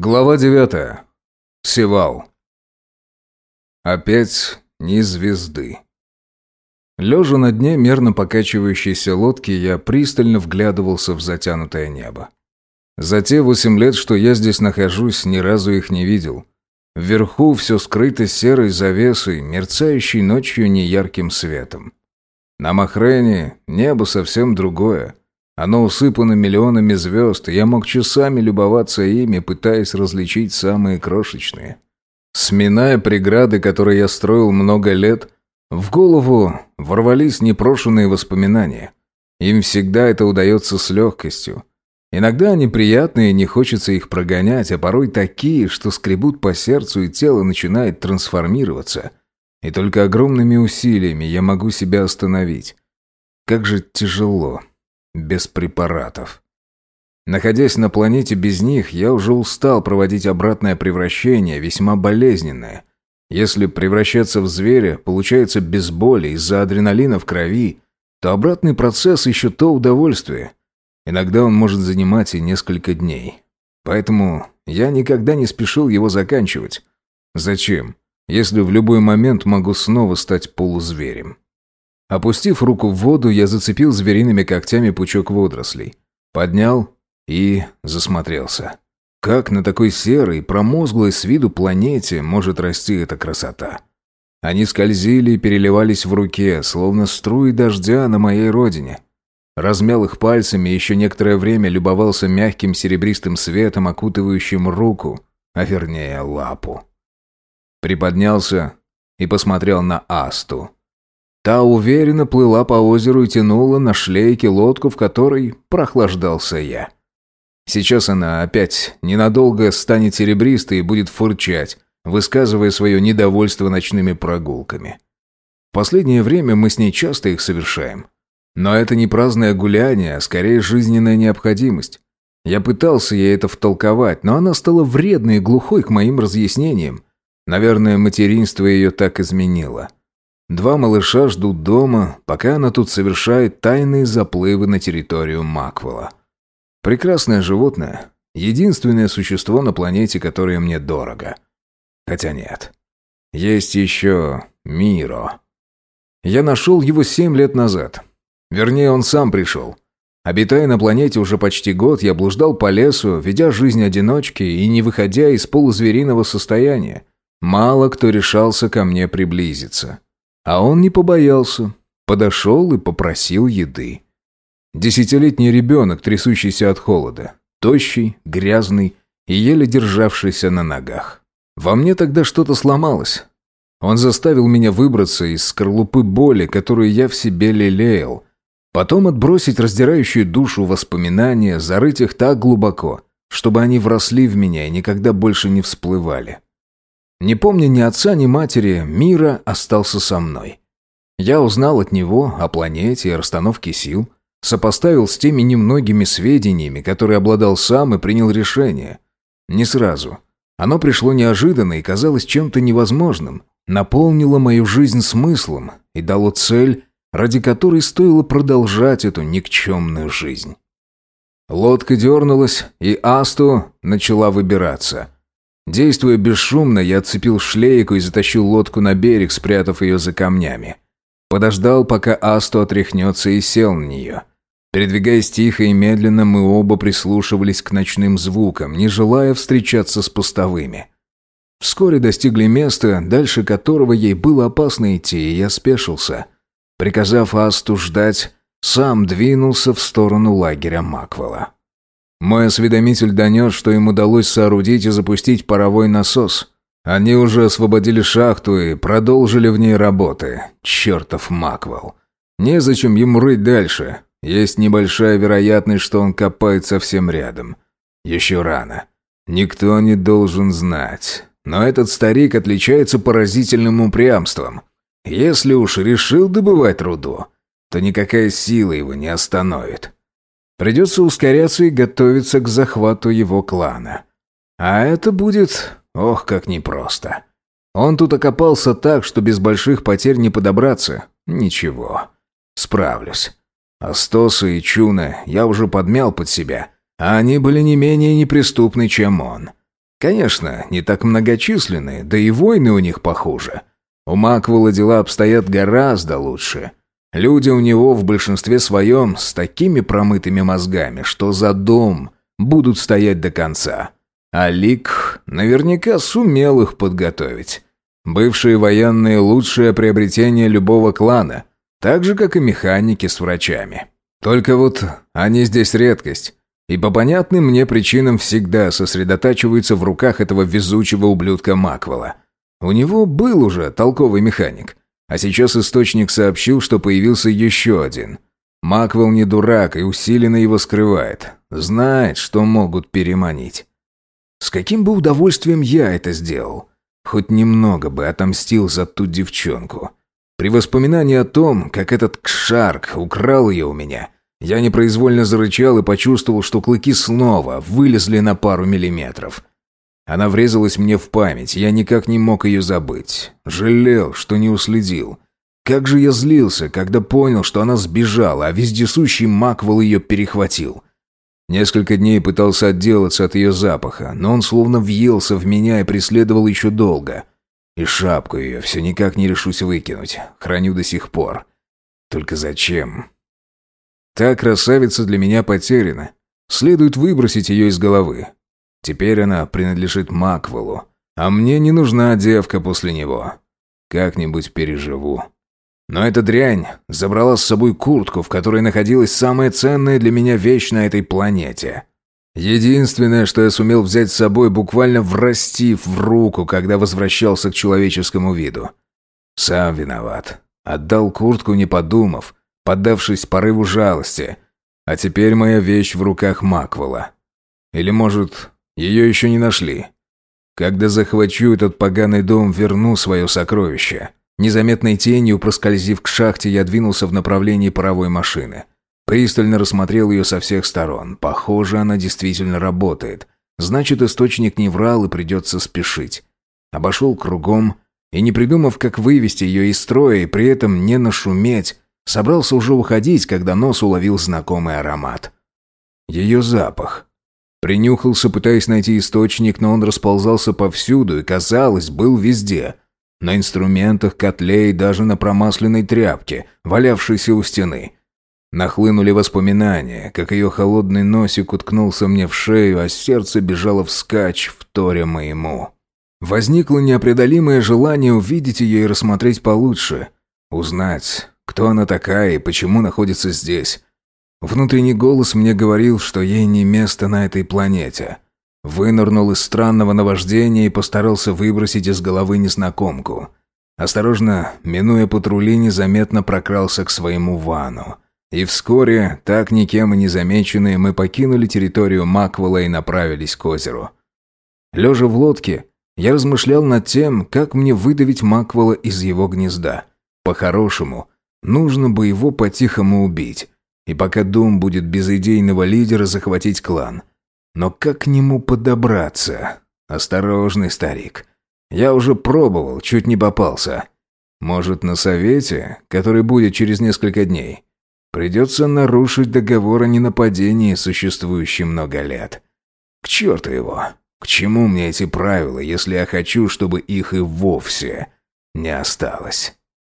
Глава девятая. Севал. Опять ни звезды. Лежа на дне мерно покачивающейся лодки, я пристально вглядывался в затянутое небо. За те восемь лет, что я здесь нахожусь, ни разу их не видел. Вверху все скрыто серой завесой, мерцающей ночью неярким светом. На Махрене небо совсем другое. Оно усыпано миллионами звезд, и я мог часами любоваться ими, пытаясь различить самые крошечные. Сминая преграды, которые я строил много лет, в голову ворвались непрошенные воспоминания. Им всегда это удается с легкостью. Иногда они приятные, не хочется их прогонять, а порой такие, что скребут по сердцу, и тело начинает трансформироваться. И только огромными усилиями я могу себя остановить. Как же тяжело без препаратов. Находясь на планете без них, я уже устал проводить обратное превращение, весьма болезненное. Если превращаться в зверя получается без боли из-за адреналина в крови, то обратный процесс еще то удовольствие. Иногда он может занимать и несколько дней. Поэтому я никогда не спешил его заканчивать. Зачем, если в любой момент могу снова стать полузверем? Опустив руку в воду, я зацепил звериными когтями пучок водорослей. Поднял и засмотрелся. Как на такой серой, промозглой с виду планете может расти эта красота? Они скользили и переливались в руке, словно струи дождя на моей родине. Размял их пальцами и еще некоторое время любовался мягким серебристым светом, окутывающим руку, а вернее лапу. Приподнялся и посмотрел на Асту. Та уверенно плыла по озеру и тянула на шлейке лодку, в которой прохлаждался я. Сейчас она опять ненадолго станет серебристой и будет фырчать, высказывая свое недовольство ночными прогулками. В последнее время мы с ней часто их совершаем. Но это не праздное гуляние, а скорее жизненная необходимость. Я пытался ей это втолковать, но она стала вредной и глухой к моим разъяснениям. Наверное, материнство ее так изменило. Два малыша ждут дома, пока она тут совершает тайные заплывы на территорию Маквела. Прекрасное животное. Единственное существо на планете, которое мне дорого. Хотя нет. Есть еще Миро. Я нашел его семь лет назад. Вернее, он сам пришел. Обитая на планете уже почти год, я блуждал по лесу, ведя жизнь одиночки и не выходя из полузвериного состояния. Мало кто решался ко мне приблизиться. А он не побоялся. Подошел и попросил еды. Десятилетний ребенок, трясущийся от холода. Тощий, грязный и еле державшийся на ногах. Во мне тогда что-то сломалось. Он заставил меня выбраться из скорлупы боли, которую я в себе лелеял. Потом отбросить раздирающую душу воспоминания, зарыть их так глубоко, чтобы они вросли в меня и никогда больше не всплывали. Не помня ни отца, ни матери, Мира остался со мной. Я узнал от него о планете и расстановке сил, сопоставил с теми немногими сведениями, которые обладал сам и принял решение. Не сразу. Оно пришло неожиданно и казалось чем-то невозможным, наполнило мою жизнь смыслом и дало цель, ради которой стоило продолжать эту никчемную жизнь. Лодка дернулась, и Асту начала выбираться – Действуя бесшумно, я отцепил шлейку и затащил лодку на берег, спрятав ее за камнями. Подождал, пока Асту отряхнется и сел на нее. Передвигаясь тихо и медленно, мы оба прислушивались к ночным звукам, не желая встречаться с постовыми. Вскоре достигли места, дальше которого ей было опасно идти, и я спешился. Приказав Асту ждать, сам двинулся в сторону лагеря Маквела. Мой осведомитель донес, что им удалось соорудить и запустить паровой насос. Они уже освободили шахту и продолжили в ней работы. Чертов Маквел. Незачем ему рыть дальше. Есть небольшая вероятность, что он копает совсем рядом. Еще рано. Никто не должен знать. Но этот старик отличается поразительным упрямством. Если уж решил добывать руду, то никакая сила его не остановит. Придется ускоряться и готовиться к захвату его клана. А это будет, ох, как непросто. Он тут окопался так, что без больших потерь не подобраться. Ничего, справлюсь. Астоса и Чуна я уже подмял под себя, а они были не менее неприступны, чем он. Конечно, не так многочисленные, да и войны у них похуже. У Маквелла дела обстоят гораздо лучше. Люди у него в большинстве своем с такими промытыми мозгами, что за дом будут стоять до конца. А Лик наверняка сумел их подготовить. Бывшие военные – лучшее приобретение любого клана, так же, как и механики с врачами. Только вот они здесь редкость. И по понятным мне причинам всегда сосредотачиваются в руках этого везучего ублюдка Маквела. У него был уже толковый механик. А сейчас источник сообщил, что появился еще один. Маквел не дурак и усиленно его скрывает. Знает, что могут переманить. С каким бы удовольствием я это сделал? Хоть немного бы отомстил за ту девчонку. При воспоминании о том, как этот кшарк украл ее у меня, я непроизвольно зарычал и почувствовал, что клыки снова вылезли на пару миллиметров. Она врезалась мне в память, я никак не мог ее забыть. Жалел, что не уследил. Как же я злился, когда понял, что она сбежала, а вездесущий Маквел ее перехватил. Несколько дней пытался отделаться от ее запаха, но он словно въелся в меня и преследовал еще долго. И шапку ее все никак не решусь выкинуть, храню до сих пор. Только зачем? Та красавица для меня потеряна. Следует выбросить ее из головы. Теперь она принадлежит Маквеллу, а мне не нужна девка после него. Как-нибудь переживу. Но эта дрянь забрала с собой куртку, в которой находилась самая ценная для меня вещь на этой планете. Единственное, что я сумел взять с собой, буквально врастив в руку, когда возвращался к человеческому виду. Сам виноват. Отдал куртку, не подумав, поддавшись порыву жалости. А теперь моя вещь в руках Маквела. Или, может, ее еще не нашли? Когда захвачу этот поганый дом, верну свое сокровище. Незаметной тенью, проскользив к шахте, я двинулся в направлении паровой машины. Пристально рассмотрел ее со всех сторон. Похоже, она действительно работает. Значит, источник не врал и придется спешить. Обошел кругом и, не придумав, как вывести ее из строя и при этом не нашуметь, собрался уже уходить, когда нос уловил знакомый аромат. Ее запах. Принюхался, пытаясь найти источник, но он расползался повсюду и, казалось, был везде – на инструментах, котле и даже на промасленной тряпке, валявшейся у стены. Нахлынули воспоминания, как ее холодный носик уткнулся мне в шею, а сердце бежало вскачь, вторя моему. Возникло непреодолимое желание увидеть ее и рассмотреть получше. Узнать, кто она такая и почему находится здесь. Внутренний голос мне говорил, что ей не место на этой планете. Вынырнул из странного наваждения и постарался выбросить из головы незнакомку. Осторожно, минуя патрули, незаметно прокрался к своему вану. И вскоре, так никем и не замеченные, мы покинули территорию Маквелла и направились к озеру. Лежа в лодке, я размышлял над тем, как мне выдавить Маквелла из его гнезда. По-хорошему, нужно бы его по-тихому убить, и пока дом будет без идейного лидера, захватить клан – но как к нему подобраться? Осторожный старик. Я уже пробовал, чуть не попался. Может, на совете, который будет через несколько дней, придется нарушить договор о ненападении, существующий много лет. К черту его. К чему мне эти правила, если я хочу, чтобы их и вовсе не осталось?